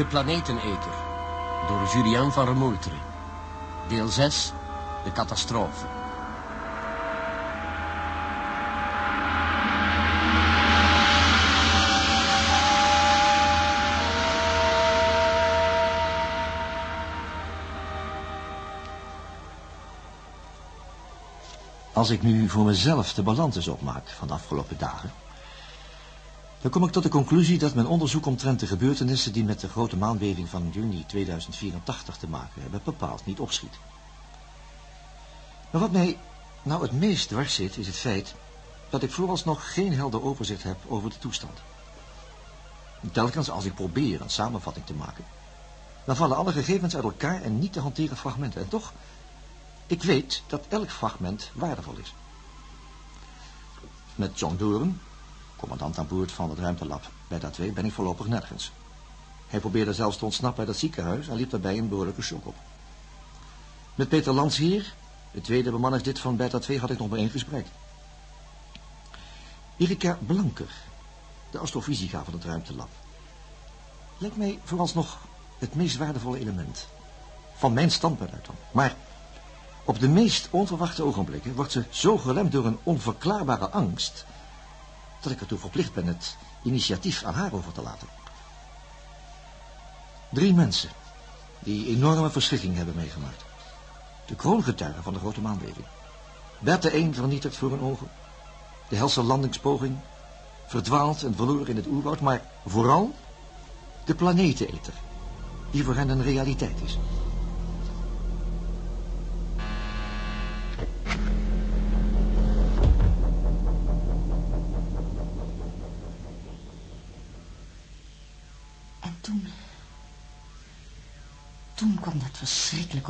De Planeteneter. Door Julien van Remoultre. Deel 6. De catastrofe. Als ik nu voor mezelf de balances opmaak van de afgelopen dagen... dan kom ik tot de conclusie dat mijn onderzoek omtrent de gebeurtenissen... die met de grote maanbeving van juni 2084 te maken hebben... bepaald niet opschiet. Maar wat mij nou het meest dwars zit, is het feit... dat ik vooralsnog geen helder overzicht heb over de toestand. Telkens als ik probeer een samenvatting te maken... dan vallen alle gegevens uit elkaar en niet te hanteren fragmenten. En toch ik weet dat elk fragment waardevol is. Met John Doren, commandant aan boord van het ruimtelab Beta 2, ben ik voorlopig nergens. Hij probeerde zelfs te ontsnappen uit het ziekenhuis en liep daarbij een behoorlijke shock op. Met Peter Landsheer, de tweede bemanningslid van Beta 2, had ik nog maar één gesprek. Erika Blanker, de astrofysica van het ruimtelab, lijkt mij vooralsnog het meest waardevolle element. Van mijn standpunt uit dan. Maar op de meest onverwachte ogenblikken wordt ze zo gelemd door een onverklaarbare angst... dat ik ertoe verplicht ben het initiatief aan haar over te laten. Drie mensen die enorme verschrikking hebben meegemaakt. De kroongetuigen van de grote maanbeving. Berthe 1 vernietigd voor hun ogen. De helse landingspoging. Verdwaald en verloren in het oerwoud. Maar vooral de planeteneter. Die voor hen een realiteit is.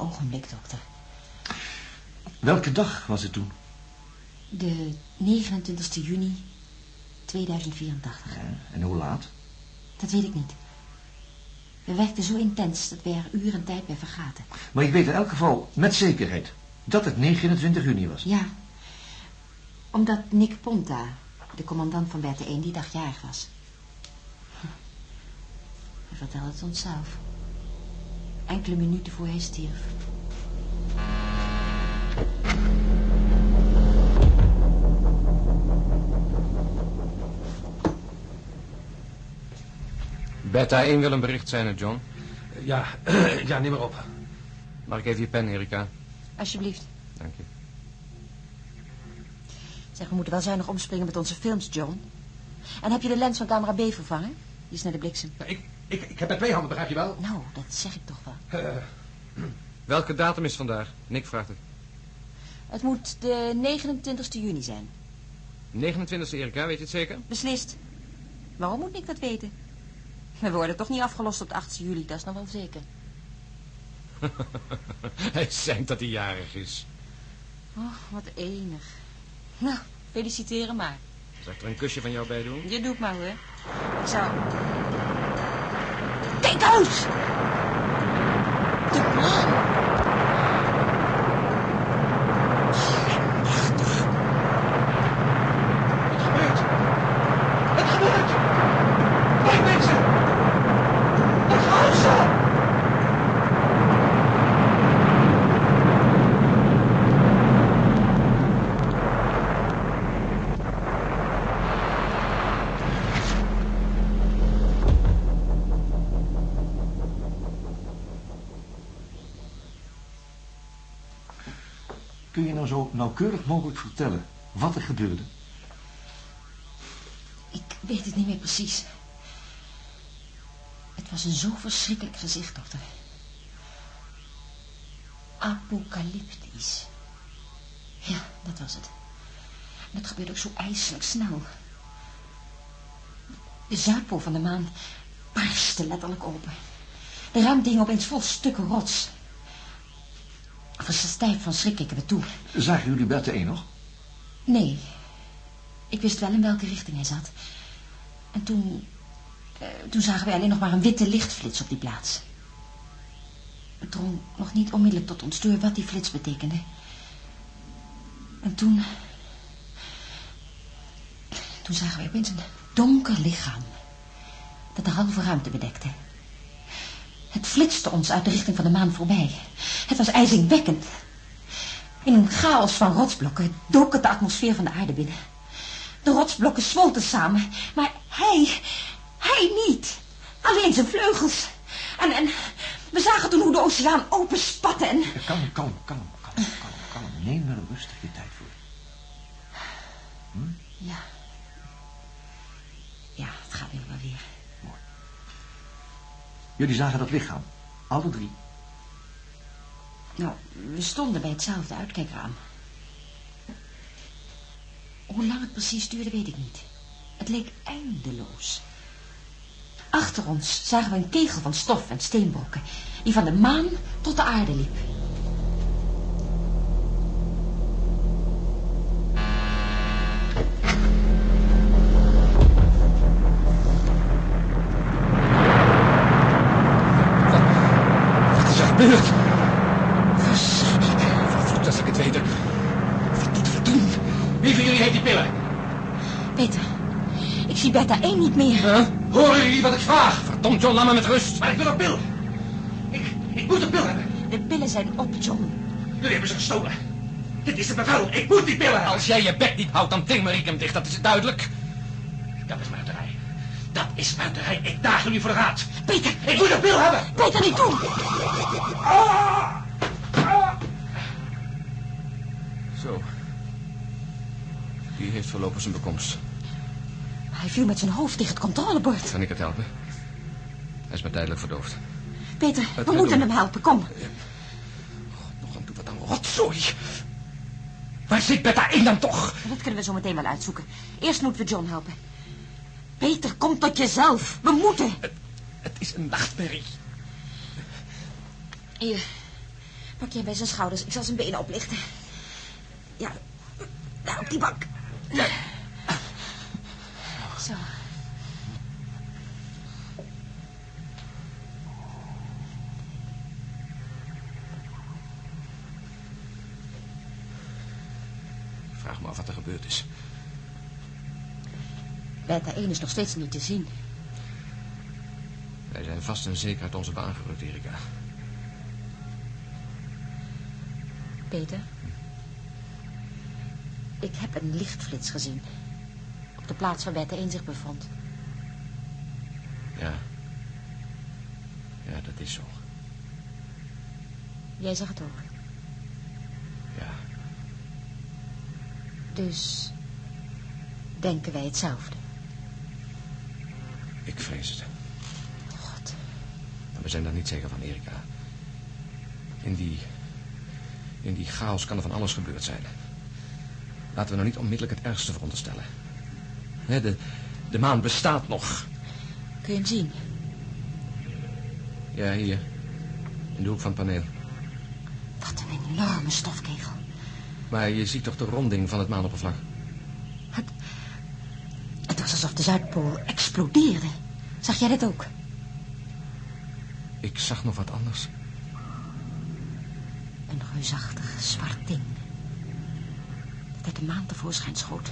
Ogenblik, dokter. Welke dag was het toen? De 29 juni 2084. Ja, en hoe laat? Dat weet ik niet. We werkten zo intens dat we er uren tijd bij vergaten. Maar ik weet in elk geval met zekerheid dat het 29 juni was. Ja, omdat Nick Ponta, de commandant van Berte 1, die dag jarig was. Hij vertelde het ons zelf enkele minuten voor hij stierf. Beta 1 wil een bericht zijn, John. Ja, ja, neem maar op. Mag ik even je pen, Erika? Alsjeblieft. Dank je. Zeg, we moeten wel zuinig omspringen met onze films, John. En heb je de lens van camera B vervangen? Die is naar de bliksem. Ja, ik, ik, ik heb met twee handen, begrijp je wel? Nou, dat zeg ik toch wel. Uh, welke datum is vandaag? Nick vraagt het. Het moet de 29 juni zijn. 29 Erika, weet je het zeker? Beslist. Waarom moet Nick dat weten? We worden toch niet afgelost op de 8 juli, dat is nog wel zeker. hij zegt dat hij jarig is. Oh, wat enig. Nou, feliciteren maar. Zal ik er een kusje van jou bij doen? Je doet maar hoor. Ik zou... Kijk uit! De maan! Kun je nou zo nauwkeurig mogelijk vertellen wat er gebeurde? Ik weet het niet meer precies. Het was een zo verschrikkelijk gezicht, dokter. Apocalyptisch. Ja, dat was het. En het gebeurde ook zo ijselijk snel. De zuidpool van de maan barstte letterlijk open. De ruimte hing opeens vol stukken rots stijf van schrik ik we toe. Zagen jullie Berte 1 nog? Nee. Ik wist wel in welke richting hij zat. En toen... Uh, toen zagen we alleen nog maar een witte lichtflits op die plaats. Het drong nog niet onmiddellijk tot ons door wat die flits betekende. En toen... Toen zagen we opeens een donker lichaam... dat de halve ruimte bedekte. Het flitste ons uit de richting van de maan voorbij. Het was ijzingwekkend. In een chaos van rotsblokken dook het de atmosfeer van de aarde binnen. De rotsblokken zwolten samen, maar hij, hij niet. Alleen zijn vleugels. En, en we zagen toen hoe de oceaan openspatte en... Kalm, kalm, kalm, kalm, kalm, kalm. Neem er rustig je tijd voor. Ja. Ja, het gaat helemaal weer. Jullie zagen dat lichaam. Alle drie. Nou, we stonden bij hetzelfde uitkijkraam. Hoe lang het precies duurde, weet ik niet. Het leek eindeloos. Achter ons zagen we een kegel van stof en steenbrokken... die van de maan tot de aarde liep. Verdomd, John, laat me met rust. Maar ik wil een pil. Ik, ik moet een pil hebben. De pillen zijn op, John. Jullie hebben ze gestolen. Dit is het bevel. Ik moet die pillen hebben. Als jij je bek niet houdt, dan ding ik hem dicht. Dat is duidelijk. Dat is muiterij. Dat is muiterij. Ik daag jullie voor de raad. Peter, Ik moet een pil hebben. Peter, niet doen! Ah! Ah! Zo. Die heeft voorlopig zijn bekomst. Hij viel met zijn hoofd tegen het controlebord. Kan ik het helpen? Hij is maar tijdelijk verdoofd. Peter, Wat we moeten doen? hem helpen, kom. Nog aan toe, wat een rotzooi. Waar zit Beta 1 dan toch? Dat kunnen we zo meteen wel uitzoeken. Eerst moeten we John helpen. Peter, kom tot jezelf. We moeten. Het is een nachtmerrie. Hier, pak jij bij zijn schouders. Ik zal zijn benen oplichten. Ja, daar op die bank. Zo. Wat er gebeurd is. Beta 1 is nog steeds niet te zien. Wij zijn vast en zeker uit onze baan gerukt, Erika. Peter? Ik heb een lichtflits gezien. Op de plaats waar Beta 1 zich bevond. Ja. Ja, dat is zo. Jij zag het ook. Dus denken wij hetzelfde. Ik vrees het. God, Maar we zijn daar niet zeker van, Erika. In die... In die chaos kan er van alles gebeurd zijn. Laten we nou niet onmiddellijk het ergste veronderstellen. De, de maan bestaat nog. kun je hem zien? Ja, hier. In de hoek van het paneel. Wat een enorme stofkegel. Maar je ziet toch de ronding van het maanoppervlak? Het, het was alsof de Zuidpool explodeerde. Zag jij dat ook? Ik zag nog wat anders. Een reusachtig zwart ding. Dat uit de maan tevoorschijn schoot.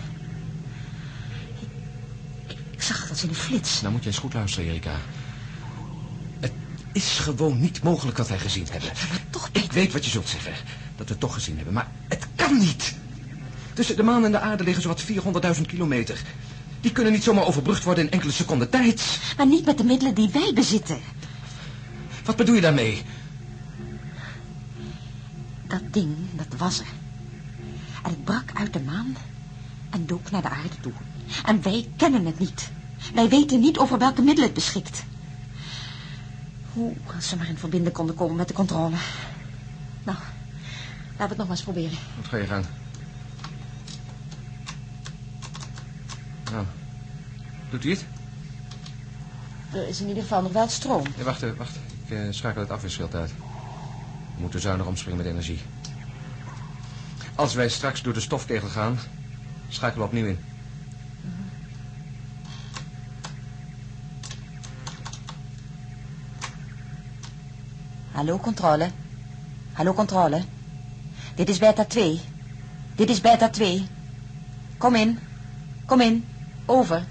Ik, ik, zag het als in een flits. Nou moet je eens goed luisteren, Erika. Het is gewoon niet mogelijk wat wij gezien hebben. Maar toch, Ik weet wat je zult zeggen. Dat we het toch gezien hebben. Maar kan niet. Tussen de maan en de aarde liggen zowat 400.000 kilometer. Die kunnen niet zomaar overbrugd worden in enkele seconden tijd. Maar niet met de middelen die wij bezitten. Wat bedoel je daarmee? Dat ding, dat was er. En het brak uit de maan en dook naar de aarde toe. En wij kennen het niet. Wij weten niet over welke middelen het beschikt. Hoe, als we maar in verbinding konden komen met de controle. Nou, laten we het nog maar eens proberen. Wat ga je gaan? Nou, doet u het? Er is in ieder geval nog wel stroom. Nee, wacht, wacht. Ik eh, schakel het afweerschild uit. We moeten zuinig omspringen met energie. Als wij straks door de stofkegel gaan, schakelen we opnieuw in. Hallo, controle. Hallo, controle. Dit is beta 2. Dit is beta 2. Kom in. Kom in. Over.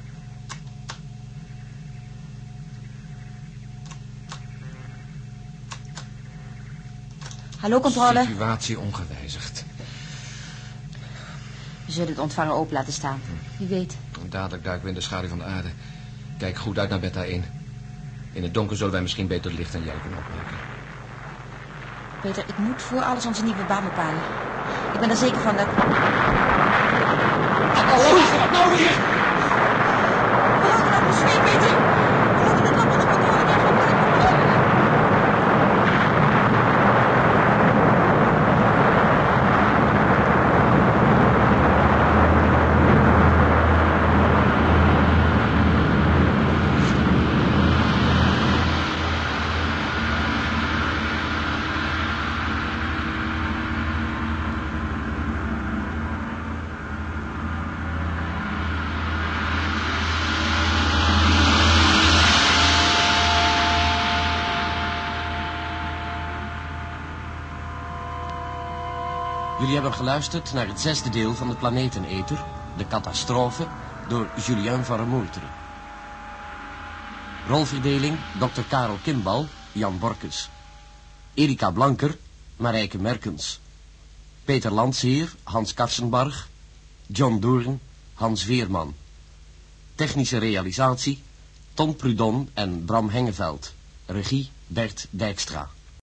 Hallo, controle. Situatie ongewijzigd. We zullen het ontvangen open laten staan. Wie weet. Dadelijk duiken we in de schaduw van de aarde. Kijk goed uit naar Beta 1. In het donker zullen wij misschien beter het licht en jij kunnen opmerken. Peter, ik moet voor alles onze nieuwe baan bepalen. Ik ben er zeker van dat... Wat nou weer? Jullie hebben geluisterd naar het zesde deel van de Planeteneter, De Catastrofe, door Julien van Remoerteren. Rolverdeling, Dr. Karel Kimbal, Jan Borkes. Erika Blanker, Marijke Merkens. Peter Landsheer, Hans Karsenbarg. John Doorn, Hans Veerman. Technische realisatie, Ton Prudon en Bram Hengeveld. Regie, Bert Dijkstra.